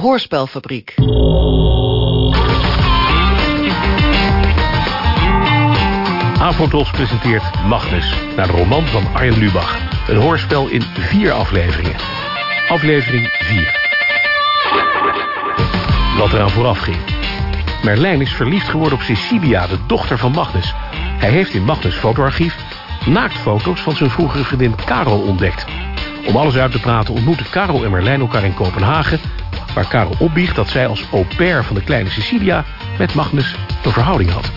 Hoorspelfabriek. Avondlos presenteert Magnus, naar de roman van Arjen Lubach. Een hoorspel in vier afleveringen. Aflevering 4. Wat eraan vooraf ging. Merlijn is verliefd geworden op Cecilia, de dochter van Magnus. Hij heeft in Magnus' fotoarchief naaktfoto's van zijn vroegere vriendin Karel ontdekt. Om alles uit te praten ontmoeten Karel en Merlijn elkaar in Kopenhagen... waar Karel opbiecht dat zij als au pair van de kleine Cecilia... met Magnus een verhouding had.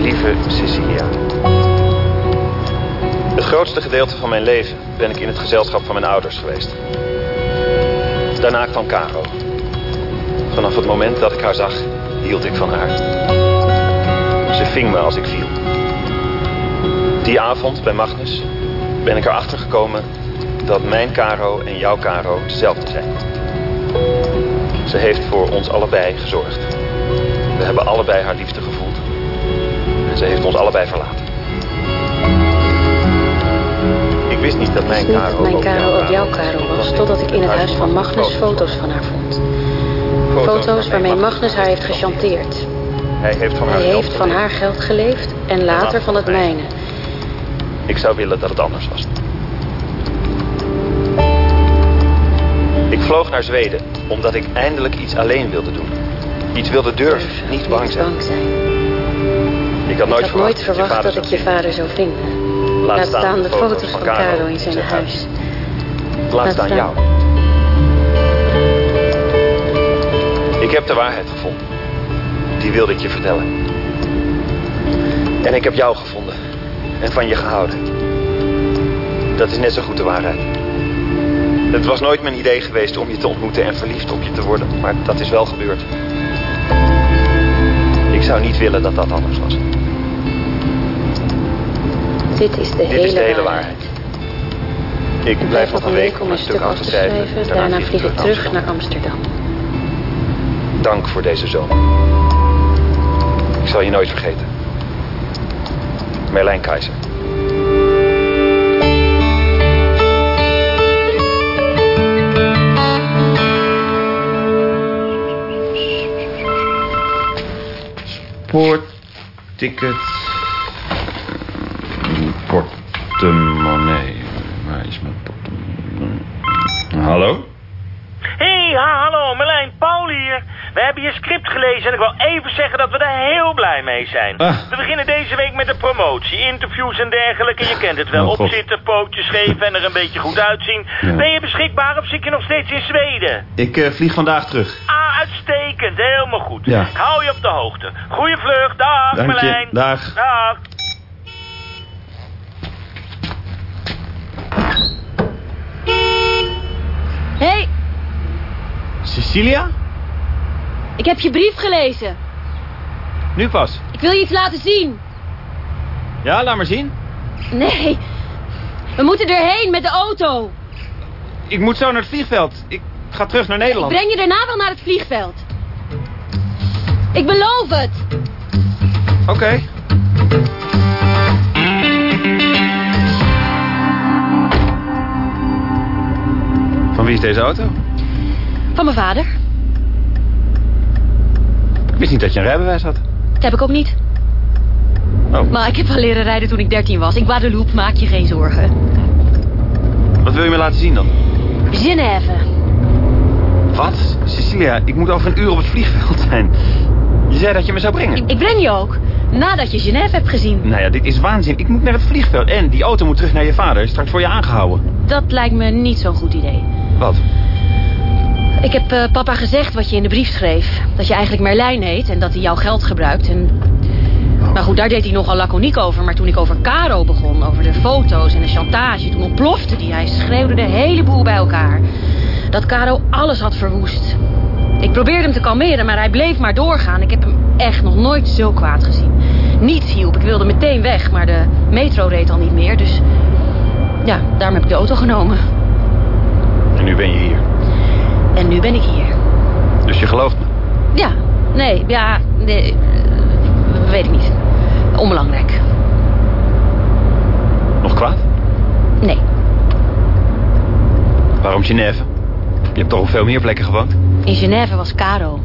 Lieve Cecilia. Het grootste gedeelte van mijn leven ben ik in het gezelschap van mijn ouders geweest. Daarna kwam Caro. Vanaf het moment dat ik haar zag, hield ik van haar. Ze ving me als ik viel. Die avond bij Magnus ben ik erachter gekomen dat mijn Caro en jouw Caro hetzelfde zijn. Ze heeft voor ons allebei gezorgd. We hebben allebei haar liefde gevoeld. En ze heeft ons allebei verlaten. Ik wist niet dat mijn Caro mijn ook jouw Caro was, totdat ik in het huis van Magnus foto's van haar vond. Foto's waarmee Magnus haar heeft gechanteerd. Hij heeft van haar Hij geld heeft van geleefd. haar geld geleefd en later van het mijne. Ik zou willen dat het anders was. Ik vloog naar Zweden omdat ik eindelijk iets alleen wilde doen. Iets wilde durven, niet bang zijn. bang zijn. Ik had Ik nooit had nooit verwacht, verwacht dat dat ik je vader zou vinden. Laat Laat staan de foto's van Karel in zijn huis. Laat staan. jou. Ik heb de waarheid gevonden. Die wilde ik je vertellen. En ik heb jou gevonden. En van je gehouden. Dat is net zo goed de waarheid. Het was nooit mijn idee geweest om je te ontmoeten en verliefd op je te worden. Maar dat is wel gebeurd. Ik zou niet willen dat dat anders was. Dit is de Dit hele, is de hele waarheid. waarheid. Ik blijf nog een week om een stuk af te schrijven. Daarna vlieg ik terug naar Amsterdam. Dank voor deze zomer. Ik zal je nooit vergeten. Merlijn Keizer. Spoorticket. Portemonnee. Waar is mijn portemonnee? Hallo? Hey, ha, hallo, Merlijn, Paul hier. We hebben je script gelezen en ik wil even zeggen dat we er heel blij mee zijn. Ah. We beginnen deze week met de promotie, interviews en dergelijke. Je kent het wel, Oh, opzitten, pootjes geven en er een beetje goed uitzien. Ja. Ben je beschikbaar of zit je nog steeds in Zweden? Ik eh, vlieg vandaag terug. Ah, uitstekend, helemaal goed. Ja. Ik hou je op de hoogte. Goeie vlucht, dag Dank je, Merlijn. dag. Dag. Hé, hey, Cecilia? Ik heb je brief gelezen. Nu pas. Ik wil je iets laten zien. Ja, laat maar zien. Nee, we moeten erheen met de auto. Ik moet zo naar het vliegveld. Ik ga terug naar Ik Nederland. breng je daarna wel naar het vliegveld. Ik beloof het. Oké. Van wie is deze auto? Van mijn vader. Ik wist niet dat je een rijbewijs had. Dat heb ik ook niet. Oh. Maar ik heb al leren rijden toen ik 13 was. Ik Guadeloupe, maak je geen zorgen. Wat wil je me laten zien dan? Genève. Wat? Cecilia, ik moet over een uur op het vliegveld zijn. Je zei dat je me zou brengen. Ik, ik breng je ook. Nadat je Genève hebt gezien. Nou ja, dit is waanzin. Ik moet naar het vliegveld. En die auto moet terug naar je vader. Straks voor je aangehouden. Dat lijkt me niet zo'n goed idee. Wat? Ik heb eh, papa gezegd wat je in de brief schreef. Dat je eigenlijk Merlijn heet en dat hij jouw geld gebruikt. En... Nou goed, daar deed hij nogal laconiek over. Maar toen ik over Caro begon, over de foto's en de chantage... toen ontplofte hij. Hij schreeuwde de hele boel bij elkaar. Dat Caro alles had verwoest. Ik probeerde hem te kalmeren, maar hij bleef maar doorgaan. Ik heb hem echt nog nooit zo kwaad gezien. Niets hielp. Ik wilde meteen weg, maar de metro reed al niet meer. Dus ja, daarom heb ik de auto genomen. En nu ben je hier. En nu ben ik hier. Dus je gelooft me? Ja, nee, ja, nee, eh, weet ik niet. Onbelangrijk. Nog kwaad? Nee. Waarom Geneve? Je hebt toch op veel meer plekken gewoond? In Genève was Caro.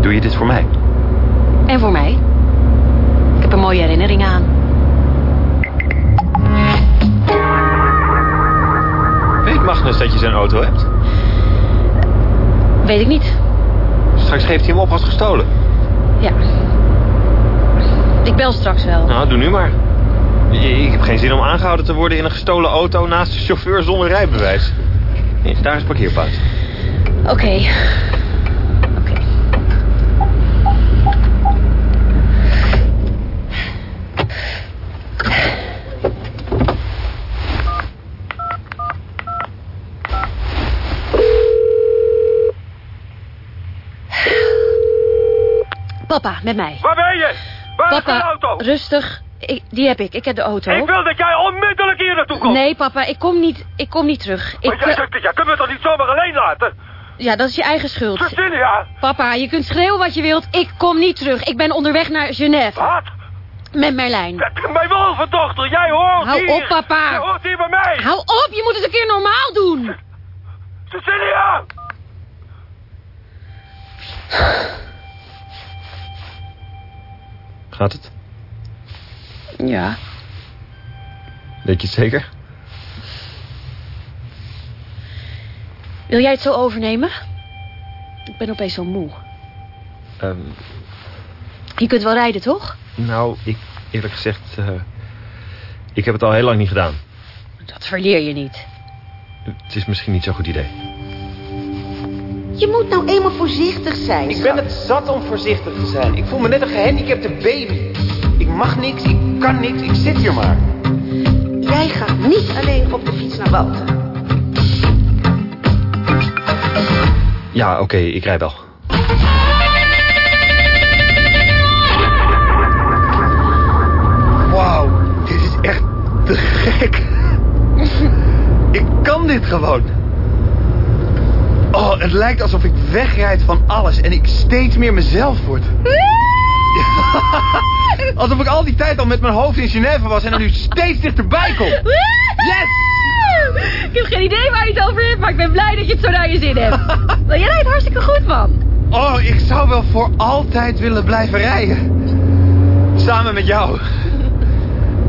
Doe je dit voor mij? En voor mij? Ik heb een mooie herinnering aan. Weet Magnus dat je zijn auto hebt? Weet ik niet. Straks geeft hij hem op als gestolen. Ja. Ik bel straks wel. Nou, doe nu maar. Ik heb geen zin om aangehouden te worden in een gestolen auto naast de chauffeur zonder rijbewijs. Nee, daar is parkeerplaats. Oké. Oké. Papa, met mij. Waar ben je? Waar is mijn auto? rustig. Ik, die heb ik. Ik heb de auto. Ik wil dat jij onmiddellijk hier naartoe komt. Nee, papa, ik kom niet, ik kom niet terug. Maar Ik, jij, eh, zegt, jij kunt me toch niet zomaar alleen laten? ja, dat is je eigen schuld. Cecilia! Papa, je kunt schreeuwen wat je wilt. Ik kom niet terug. Ik ben onderweg naar Genève. Wat? Met Merlijn. Mijn wolvendochter, jij hoort Hou hier. op, papa. Jij hoort hier bij mij. Hou op, je moet eens een keer normaal doen. Cecilia! Gaat het? Ja. Weet je het zeker? Wil jij het zo overnemen? Ik ben opeens zo moe. Ehm, Je kunt wel rijden, toch? nou, ik eerlijk gezegd... eh, ik heb het al heel lang niet gedaan. Dat verleer je niet. Het is misschien niet zo'n goed idee. Je moet nou eenmaal voorzichtig zijn. Ik ben het zat om voorzichtig te zijn. Ik voel me net een gehandicapte baby. Ik mag niks, ik kan niks, ik zit hier maar. Jij gaat niet alleen op de fiets naar Walter. Ja, oké, ik rij wel. Het lijkt alsof ik wegrijd van alles en ik steeds meer mezelf word. alsof ik al die tijd al met mijn hoofd in Genève was en er nu steeds dichterbij kom. Yes! Ik heb geen idee waar je het over hebt, maar ik ben blij dat je het zo naar je zin hebt. Wel, je rijdt hartstikke goed, man. Oh, ik zou wel voor altijd willen blijven rijden. Samen met jou.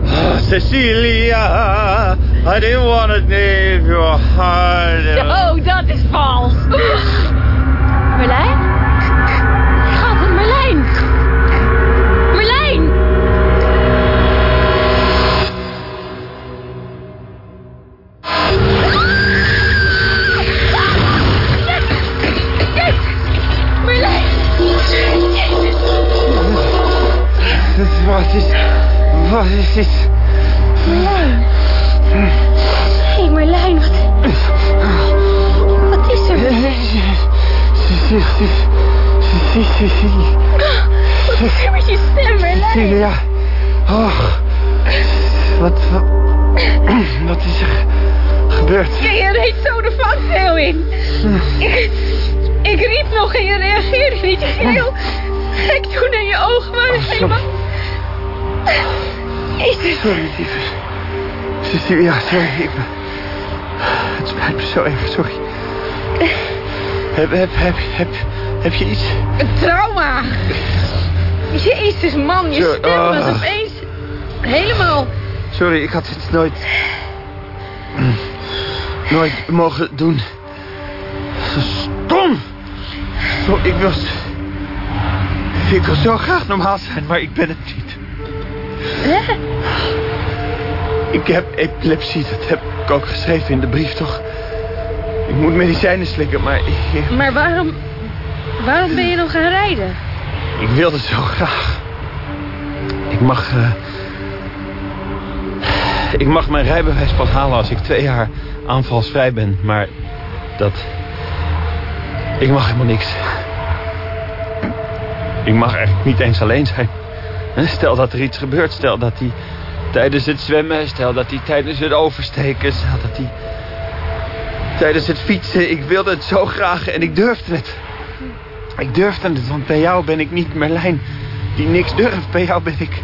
Oh, Cecilia, I didn't want to leave your heart. Oh, dat is vals. Merlijn? Schat, Merlijn. Merlijn! Merlijn! Wat is... Wat is dit? Wat is er met je stem, Merlijn? Cecilia. Oh. Wat, wat... Wat is er gebeurd? Ja, je reed zo de vangrail in. Ik, ik riep nog en je reageerde niet. Je ging heel gek toen en je ogen waren helemaal... Jezus. Sorry, lieve. Cecilia, sorry. Ik ben... Het spijt me zo even, sorry. Heb, heb, heb, heb, heb je iets? Een trauma. Jezus, man, je stem was ah. opeens helemaal... Sorry, ik had dit nooit... Nooit mogen doen. Stom! Zo, ik wil... Ik wil zo graag normaal zijn, maar ik ben het niet. Ik heb epilepsie, dat heb ik ook geschreven in de brief, toch? Ik moet medicijnen slikken, maar ik, Maar waarom... Waarom ben je nog gaan rijden? ik wilde zo graag. Ik mag... eh, ik mag mijn rijbewijs pas halen als ik twee jaar aanvalsvrij ben, maar dat... Ik mag helemaal niks. Ik mag eigenlijk niet eens alleen zijn. Stel dat er iets gebeurt, stel dat hij tijdens het zwemmen, stel dat hij tijdens het oversteken, stel dat hij tijdens het fietsen. Ik wilde het zo graag en ik durfde het. Ik durfde het, want bij jou ben ik niet Merlijn die niks durft. Bij jou ben ik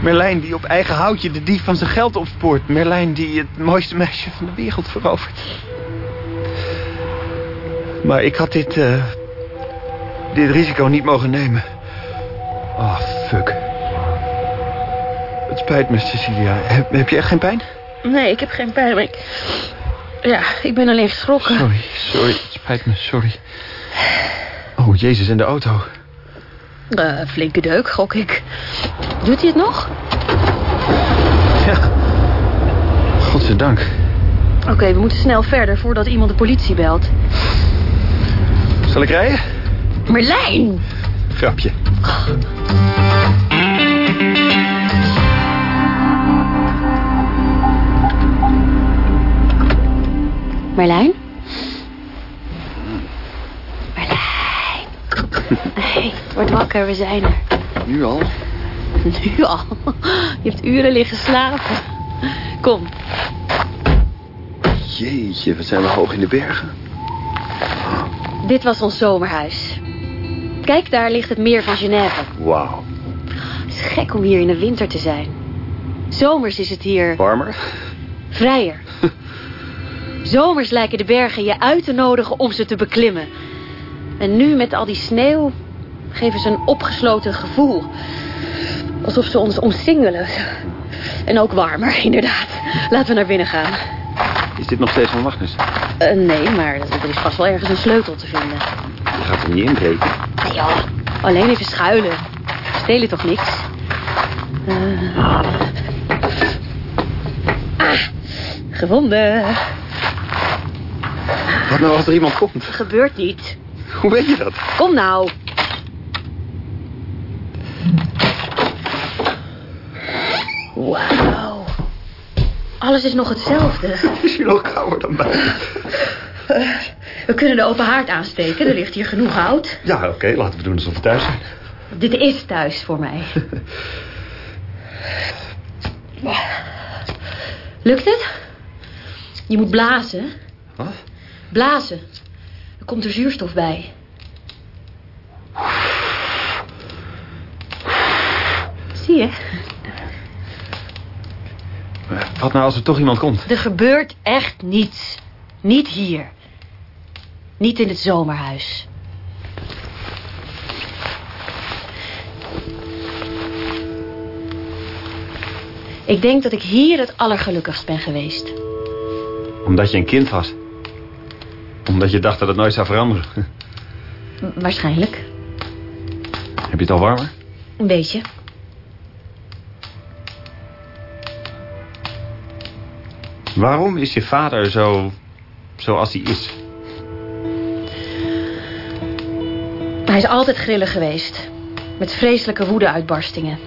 Merlijn die op eigen houtje de dief van zijn geld opspoort. Merlijn die het mooiste meisje van de wereld verovert. Maar ik had dit... eh, dit risico niet mogen nemen. Oh, fuck. Het spijt me, Cecilia. Heb, heb je echt geen pijn? Nee, ik heb geen pijn, maar ik... Ja, ik ben alleen geschrokken. Sorry, sorry. Het spijt me, sorry. Oh, Jezus, en de auto. Eh, flinke deuk, gok ik. Doet hij het nog? Ja. Godzijdank. Oké, we moeten snel verder voordat iemand de politie belt. Zal ik rijden? Merlijn! Grapje. Merlijn. Hey, word wakker, we zijn er. Nu al? Nu al. Je hebt uren liggen slapen. Kom. Jeetje, wat zijn we hoog in de bergen. Dit was ons zomerhuis. Kijk, daar ligt het meer van Genève. Wauw. Het is gek om hier in de winter te zijn. Zomers is het hier Warmer? vrijer. Zomers lijken de bergen je uit te nodigen om ze te beklimmen. En nu met al die sneeuw geven ze een opgesloten gevoel. Alsof ze ons omsingelen. En ook warmer, inderdaad. Laten we naar binnen gaan. Is dit nog steeds van Magnus? Eh, nee, maar er is vast wel ergens een sleutel te vinden. Je gaat hem niet inbreken. Nee joh, alleen even schuilen. Stelen toch niks? Eh. Ah, gevonden. Wat nou als er iemand komt? Gebeurt niet. Hoe weet je dat? Kom nou. Wauw. Alles is nog hetzelfde. Is hier nog kouder dan buiten? We kunnen de open haard aansteken. Er ligt hier genoeg hout. Ja, oké. laten we doen alsof we thuis zijn. Dit is thuis voor mij. Lukt het? Je moet blazen. Wat? Blazen. Er komt er zuurstof bij. Zie je? Wat nou als er toch iemand komt? Er gebeurt echt niets. Niet hier. Niet in het zomerhuis. Ik denk dat ik hier het allergelukkigst ben geweest. Omdat je een kind was. Omdat je dacht dat het nooit zou veranderen. Waarschijnlijk. Heb je het al warmer? Een beetje. Waarom is je vader zo... zoals hij is? Hij is altijd grillig geweest. Met vreselijke woede-uitbarstingen.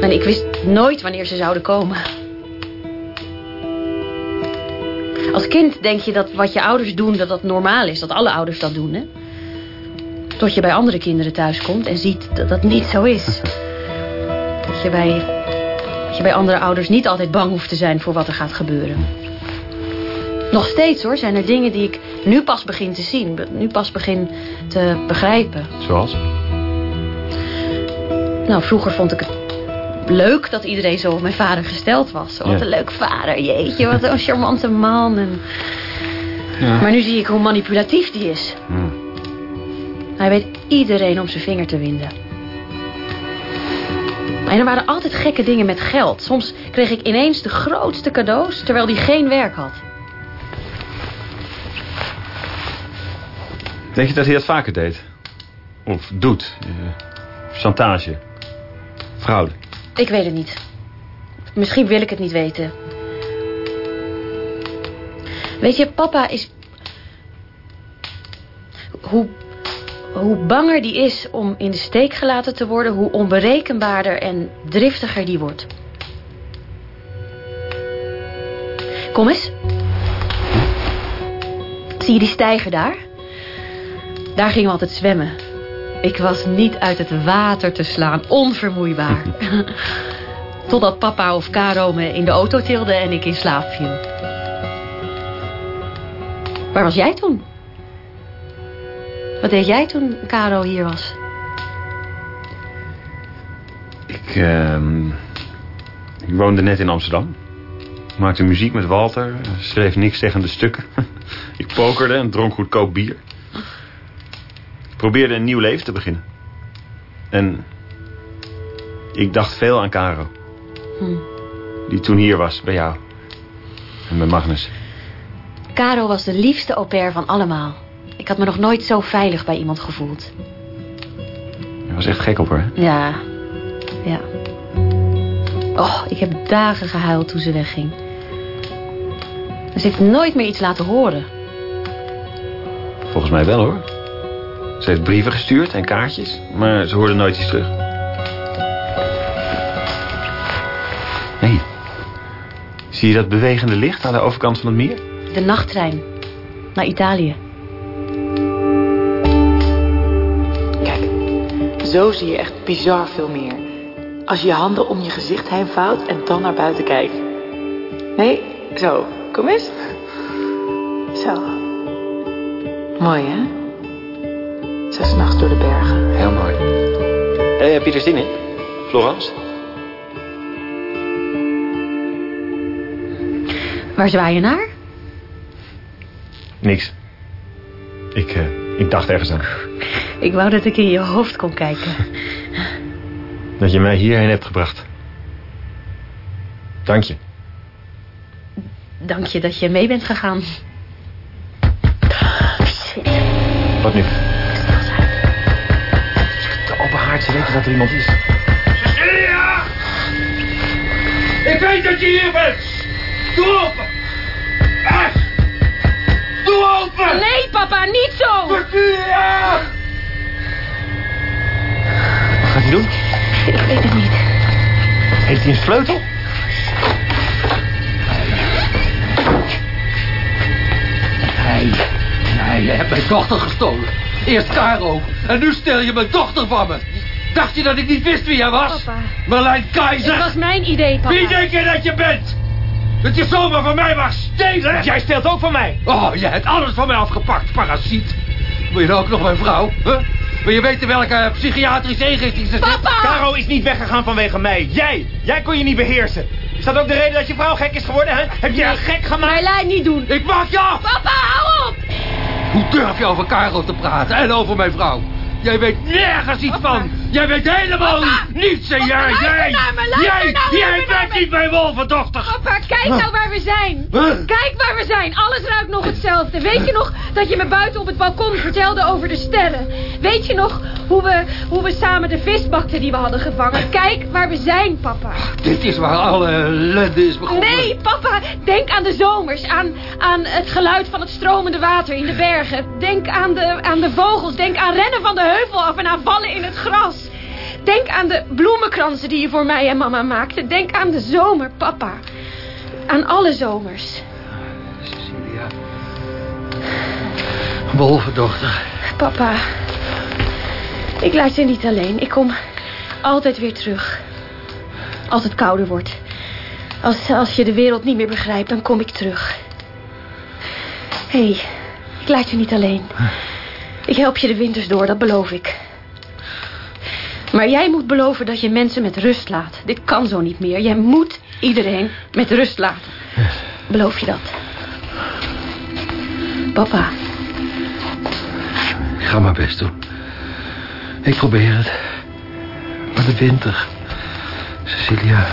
En ik wist nooit wanneer ze zouden komen. Als kind denk je dat wat je ouders doen, dat dat normaal is. Dat alle ouders dat doen, hè? Tot je bij andere kinderen thuis komt en ziet dat dat niet zo is. Dat je bij, je bij andere ouders niet altijd bang hoeft te zijn voor wat er gaat gebeuren. Nog steeds hoor, zijn er dingen die ik nu pas begin te zien. Nu pas begin te begrijpen. Zoals? Nou, vroeger vond ik het leuk dat iedereen zo op mijn vader gesteld was. Wat Ja. een leuk vader, jeetje, wat een charmante man. En... Ja. Maar nu zie ik hoe manipulatief die is. Hij weet iedereen om zijn vinger te winden. En er waren altijd gekke dingen met geld. Soms kreeg ik ineens de grootste cadeaus, terwijl hij geen werk had. Denk je dat hij dat vaker deed? Of doet? Eh, chantage? Fraude? Ik weet het niet. Misschien wil ik het niet weten. Weet je, papa is... Hoe, hoe banger die is om in de steek gelaten te worden... hoe onberekenbaarder en driftiger die wordt. Kom eens. Zie je die steiger daar? Daar gingen we altijd zwemmen. Ik was niet uit het water te slaan, onvermoeibaar. Totdat papa of Caro me in de auto tilde en ik in slaap viel. Waar was jij toen? Wat deed jij toen Caro hier was? Ik, ehm, ik woonde net in Amsterdam. Ik maakte muziek met Walter. Schreef niks tegen de stukken. ik pokerde en dronk goedkoop bier. Ik probeerde een nieuw leven te beginnen. En ik dacht veel aan Caro. Hm. Die toen hier was, bij jou. En bij Magnus. Caro was de liefste au pair van allemaal. Ik had me nog nooit zo veilig bij iemand gevoeld. Je was echt gek op haar, hè? Ja, ja. Oh, ik heb dagen gehuild toen ze wegging. Ze heeft nooit meer iets laten horen. Volgens mij wel, hoor. Ze heeft brieven gestuurd en kaartjes, maar ze hoorde nooit iets terug. Nee. Zie je dat bewegende licht aan de overkant van het meer? De nachttrein. Naar Italië. Zo zie je echt bizar veel meer. Als je je handen om je gezicht heen vouwt en dan naar buiten kijkt. Nee, zo. Kom eens. Zo. Mooi, hè? Zo s'nachts door de bergen. Heel mooi. Hey, heb je er zin in? Florence? Waar zwaai je naar? Niks. Ik, eh, ik dacht ergens aan. Ik wou dat ik in je hoofd kon kijken. Dat je mij hierheen hebt gebracht. Dank je. Dank je dat je mee bent gegaan. Shit. Wat nu? De open haard, ze weten dat er iemand is. Cecilia! Ik weet dat je hier bent! Doe open! Nee, papa, niet zo! Wat gaat hij doen? Ik weet het niet. Heeft hij een sleutel? Nee, nee, je hebt mijn dochter gestolen. Eerst Caro, en nu stel je mijn dochter van me. Dacht je dat ik niet wist wie jij was? Papa. Marlijn Keizer! Het was mijn idee, papa. Wie denk je dat je bent? Dat je zomaar van mij mag stelen? Jij steelt ook van mij. Oh, je hebt alles van mij afgepakt, parasiet. Wil je nou ook nog mijn vrouw? Huh? Wil je weten welke psychiatrische inrichting ze zit? Papa! Caro is niet weggegaan vanwege mij. Jij! Jij kon je niet beheersen. Is dat ook de reden dat je vrouw gek is geworden, hè? Heb je haar gek gemaakt? Marlijn, niet doen. Ik maak je af! Papa, hou op! Hoe durf je over Caro te praten en over mijn vrouw? Jij weet nergens iets van. Jij weet helemaal Papa! niets en jij, jij, naar me, luister jij, jij bent me. niet mijn wolvendochter. Papa, kijk nou waar we zijn. Huh? Kijk waar we zijn. Alles ruikt nog hetzelfde. Weet je nog dat je me buiten op het balkon vertelde over de sterren? Weet je nog hoe we, hoe we samen de vis bakten die we hadden gevangen? Kijk waar we zijn, papa. Dit is waar alle ellende is begonnen. Nee, papa, denk aan de zomers. Aan, aan het geluid van het stromende water in de bergen. Denk aan de, aan de vogels. Denk aan rennen van de heuvel af en aan vallen in het gras. Denk aan de bloemenkransen die je voor mij en mama maakte. Denk aan de zomer, papa. Aan alle zomers. Cecilia. Wolvendochter. Papa, ik laat je niet alleen. Ik kom altijd weer terug. Als het kouder wordt. Als, als je de wereld niet meer begrijpt, dan kom ik terug. Hé, hey, ik laat je niet alleen. Ik help je de winters door, dat beloof ik. Maar jij moet beloven dat je mensen met rust laat. Dit kan zo niet meer. Jij moet iedereen met rust laten. Beloof je dat? Papa. Ik ga mijn best doen. Ik probeer het. Maar de winter. Cecilia.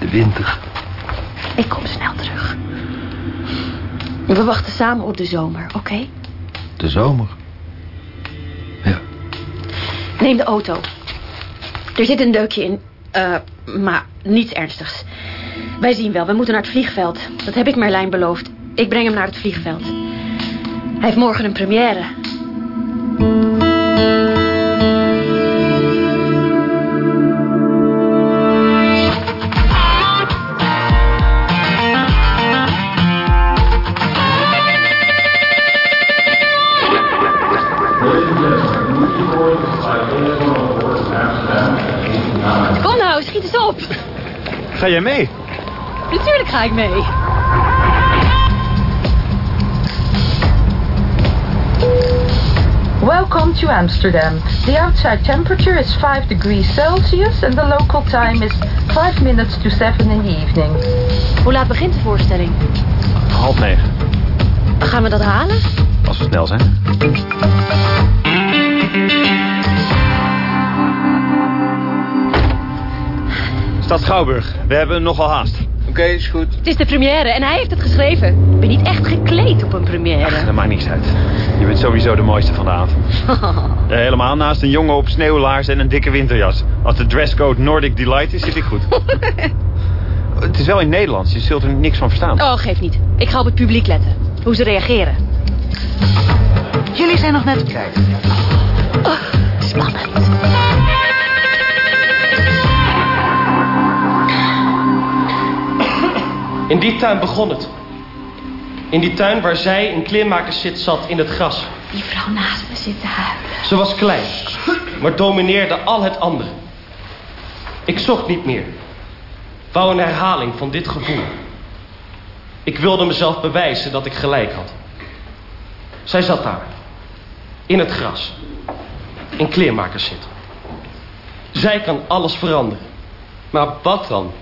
De winter. Ik kom snel terug. We wachten samen op de zomer, oké? De zomer. Ja. Neem de auto. Er zit een deukje in. eh, maar niets ernstigs. Wij zien wel, we moeten naar het vliegveld. Dat heb ik Merlijn beloofd. Ik breng hem naar het vliegveld. Hij heeft morgen een première. Ga jij mee? Natuurlijk ga ik mee. Welcome to Amsterdam. The outside temperature is 5 degrees Celsius and the local time is 5 minutes to 7 in the evening. Hoe laat begint de voorstelling? Half negen. Gaan we dat halen? Als we snel zijn. Stad Schouwburg. We hebben nogal haast. Oké, is goed. Het is de première en hij heeft het geschreven. Ik ben niet echt gekleed op een première. Dat maakt niks uit. Je bent sowieso de mooiste van de avond. Ja, helemaal naast een jongen op sneeuwlaars en een dikke winterjas. Als de dresscode Nordic Delight is, zit ik goed. het is wel in Nederlands. Je zult er niks van verstaan. Oh, geef niet. Ik ga op het publiek letten. Hoe ze reageren. Jullie zijn nog net op tijd. Oh, spannend. In die tuin begon het. In die tuin waar zij in kleermakerszit zat in het gras. Die vrouw naast me zit te huilen. Ze was klein, maar domineerde al het andere. Ik zocht niet meer. Wou een herhaling van dit gevoel. Ik wilde mezelf bewijzen dat ik gelijk had. Zij zat daar. In het gras. In kleermakerszit. Zij kan alles veranderen. Maar wat dan?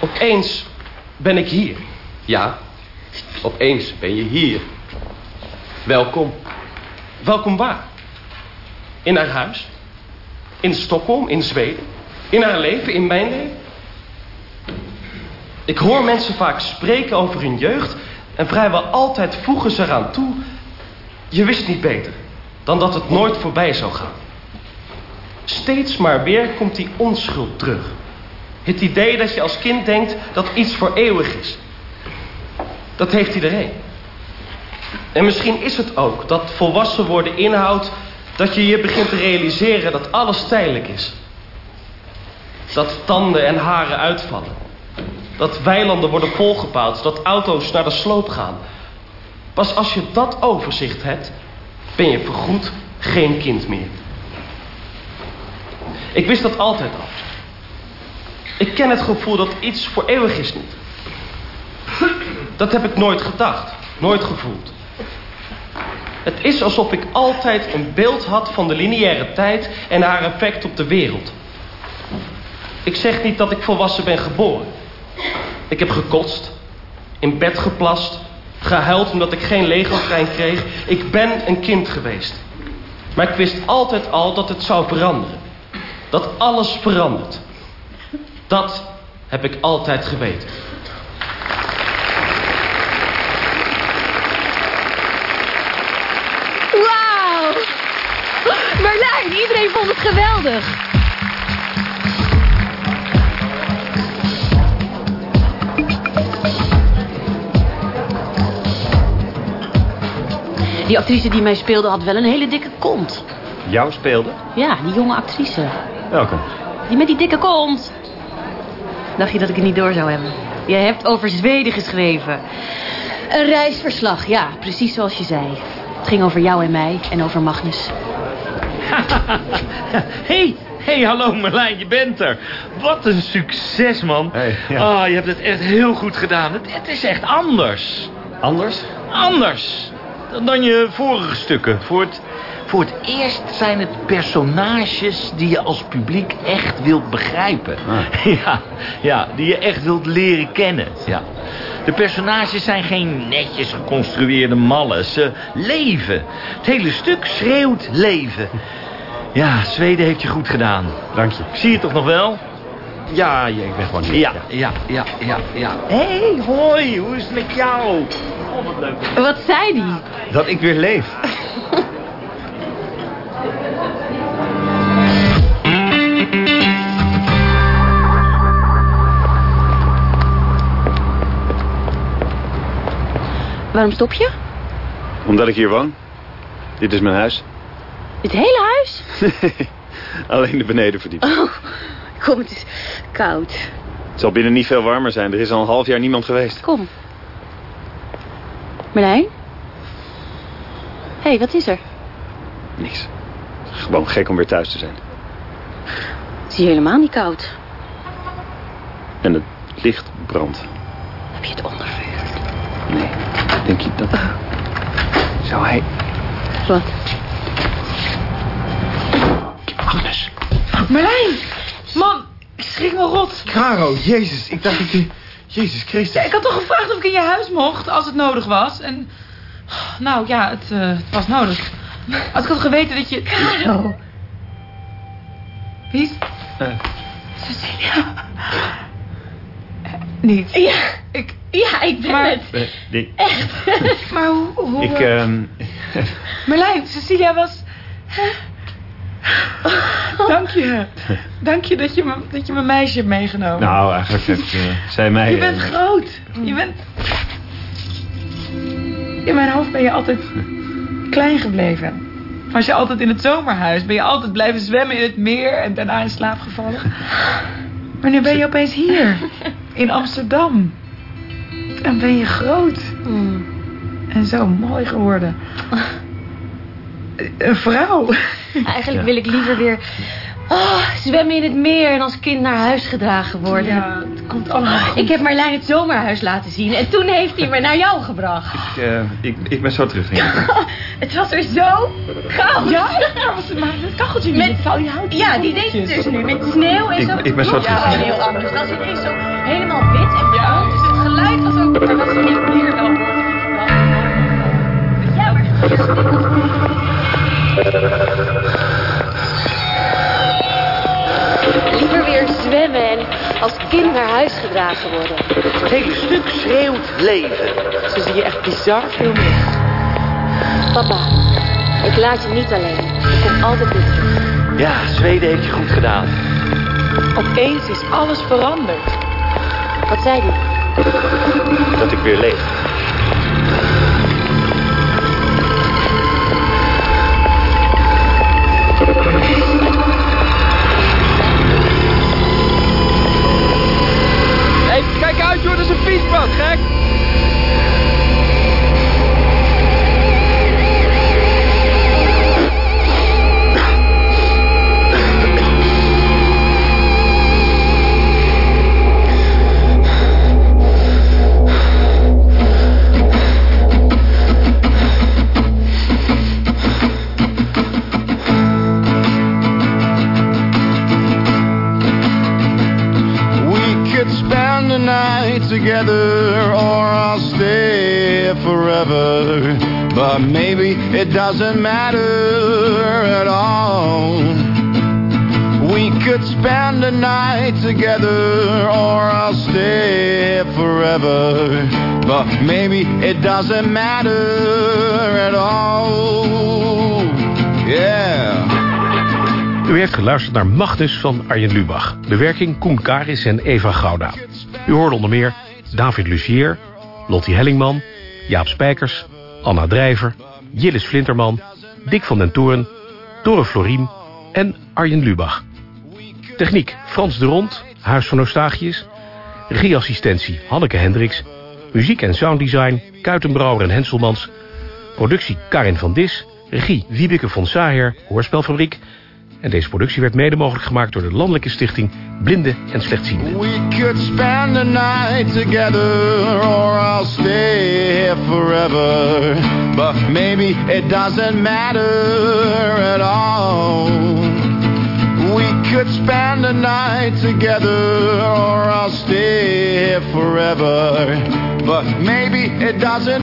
Opeens ben ik hier. Ja, opeens ben je hier. Welkom. Welkom waar? In haar huis? In Stockholm, in Zweden? In haar leven, in mijn leven? Ik hoor mensen vaak spreken over hun jeugd... en vrijwel altijd voegen ze eraan toe... je wist niet beter dan dat het nooit voorbij zou gaan. Steeds maar weer komt die onschuld terug. Het idee dat je als kind denkt dat iets voor eeuwig is. Dat heeft iedereen. En misschien is het ook dat volwassen worden inhoudt dat je je begint te realiseren dat alles tijdelijk is. Dat tanden en haren uitvallen. Dat weilanden worden volgebouwd, dat auto's naar de sloop gaan. Pas als je dat overzicht hebt, ben je voorgoed geen kind meer. Ik wist dat altijd al. Ik ken het gevoel dat iets voor eeuwig is niet. Dat heb ik nooit gedacht, nooit gevoeld. Het is alsof ik altijd een beeld had van de lineaire tijd en haar effect op de wereld. Ik zeg niet dat ik volwassen ben geboren. Ik heb gekotst, in bed geplast, gehuild omdat ik geen Lego-trein kreeg. Ik ben een kind geweest. Maar ik wist altijd al dat het zou veranderen. Dat alles verandert. Dat heb ik altijd geweten. Wauw! Merlijn, iedereen vond het geweldig. Die actrice die mij speelde had wel een hele dikke kont. Jou speelde? Ja, die jonge actrice. Welke? Die met die dikke kont. Dacht je dat ik het niet door zou hebben? Je hebt over Zweden geschreven. Een reisverslag, ja, precies zoals je zei. Het ging over jou en mij en over Magnus. hey, hey, hallo Marlijn, je bent er. Wat een succes, man. Hey, ja. Ah, je hebt het echt heel goed gedaan. Het, het is echt anders. Anders? Anders dan, dan je vorige stukken. Voor het, voor het eerst zijn het personages die je als publiek echt wilt begrijpen. Ja, ja, die je echt wilt leren kennen. Ja. De personages zijn geen netjes geconstrueerde mallen. Ze leven. Het hele stuk schreeuwt leven. Ja, Zweden heeft je goed gedaan. Dank je. Zie je toch nog wel? Ja, ja ik ben gewoon hier. Ja, ja, ja, ja, ja. Hé, hey, hoi, hoe is het met jou? Oh, wat leuk. Wat zei die? Dat ik weer leef. Waarom stop je? Omdat ik hier woon. Dit is mijn huis. Het hele huis? Alleen de benedenverdieping. Oh, kom, het is koud. Het zal binnen niet veel warmer zijn. Er is al een half jaar niemand geweest. Kom. Merlijn? Hé, hey, wat is er? Niks. Gewoon gek om weer thuis te zijn. Het is hier helemaal niet koud. En het licht brandt. Heb je het ondervuur? Denk je dat... Zou hij... Wat? Magnus. Marlijn! Man, ik schrik me rot. Caro, jezus, ik dacht dat je... Jezus Christus. Ja, ik had toch gevraagd of ik in je huis mocht als het nodig was. En... Nou ja, het, eh, het was nodig. Als ik had geweten dat je... Caro. Wie is... Eh. Cecilia. Niet. Ja. Ik... Ja, ik ben Maar- het. Nee. Echt. Maar hoe... hoe Ik, ehm... Marlijn, Cecilia was... Dank je. Dank je dat je, me, dat je mijn meisje hebt meegenomen. nou, eigenlijk heeft eh, zij mij... je bent eh, groot. Je bent... In mijn hoofd ben je altijd klein gebleven. Was je altijd in het zomerhuis? Ben je altijd blijven zwemmen in het meer en daarna in slaap gevallen? Maar nu ben je opeens hier. In Amsterdam. En ben je groot. En zo mooi geworden. Een vrouw. Eigenlijk wil ik liever weer oh, zwemmen in het meer en als kind naar huis gedragen worden. Ja, het komt allemaal goed. Ik heb Marlijn het zomerhuis laten zien en toen heeft hij me naar jou gebracht. Ik, eh, ik, ik ben zo terug. denk ik. Het was er zo koud. Ja, daar was het maar het kacheltje Met- je hout. Ja, die deed het dus nu met sneeuw en Ik- zo. ik ben zo Ja, terug. heel anders. Het was ineens zo helemaal wit en blauw. Dus het geluid was ook... Er was niet meer dan... Ja, maar... zwemmen en als kind naar huis gedragen worden. Het hele stuk schreeuwt leven. Zo zie je echt bizar veel meer. Papa, ik laat je niet alleen. Ik kom altijd weer terug. Ja, Zweden heeft je goed gedaan. Opeens is alles veranderd. Wat zei hij? Dat ik weer leef. Hé, dat is een fietspad, gek! Doesn't matter at all. We could spend the night together, or I'll stay forever. But maybe it doesn't matter at all. Yeah. U heeft geluisterd naar Magnus van Arjen Lubach. Bewerking Koen Karis en Eva Gouda. U hoorde onder meer David Lucier, Lottie Hellingman, Jaap Spijkers, Anna Drijver, Jillis Flinterman, Dick van den Toren, Dore Florien en Arjen Lubach. Techniek Frans de Rond, Huis van Eustachius. Regieassistentie Hanneke Hendricks. Muziek en sounddesign Kuitenbrouwer en Henselmans. Productie Karin van Dis. Regie Wiebeke von Saher, Hoorspelfabriek. En deze productie werd mede mogelijk gemaakt door de Landelijke Stichting Blinden en Slechtzienden. We could spend the night together, or I'll stay here forever. But maybe it doesn't matter at all. We could spend the night together, or I'll stay here forever. But maybe it doesn't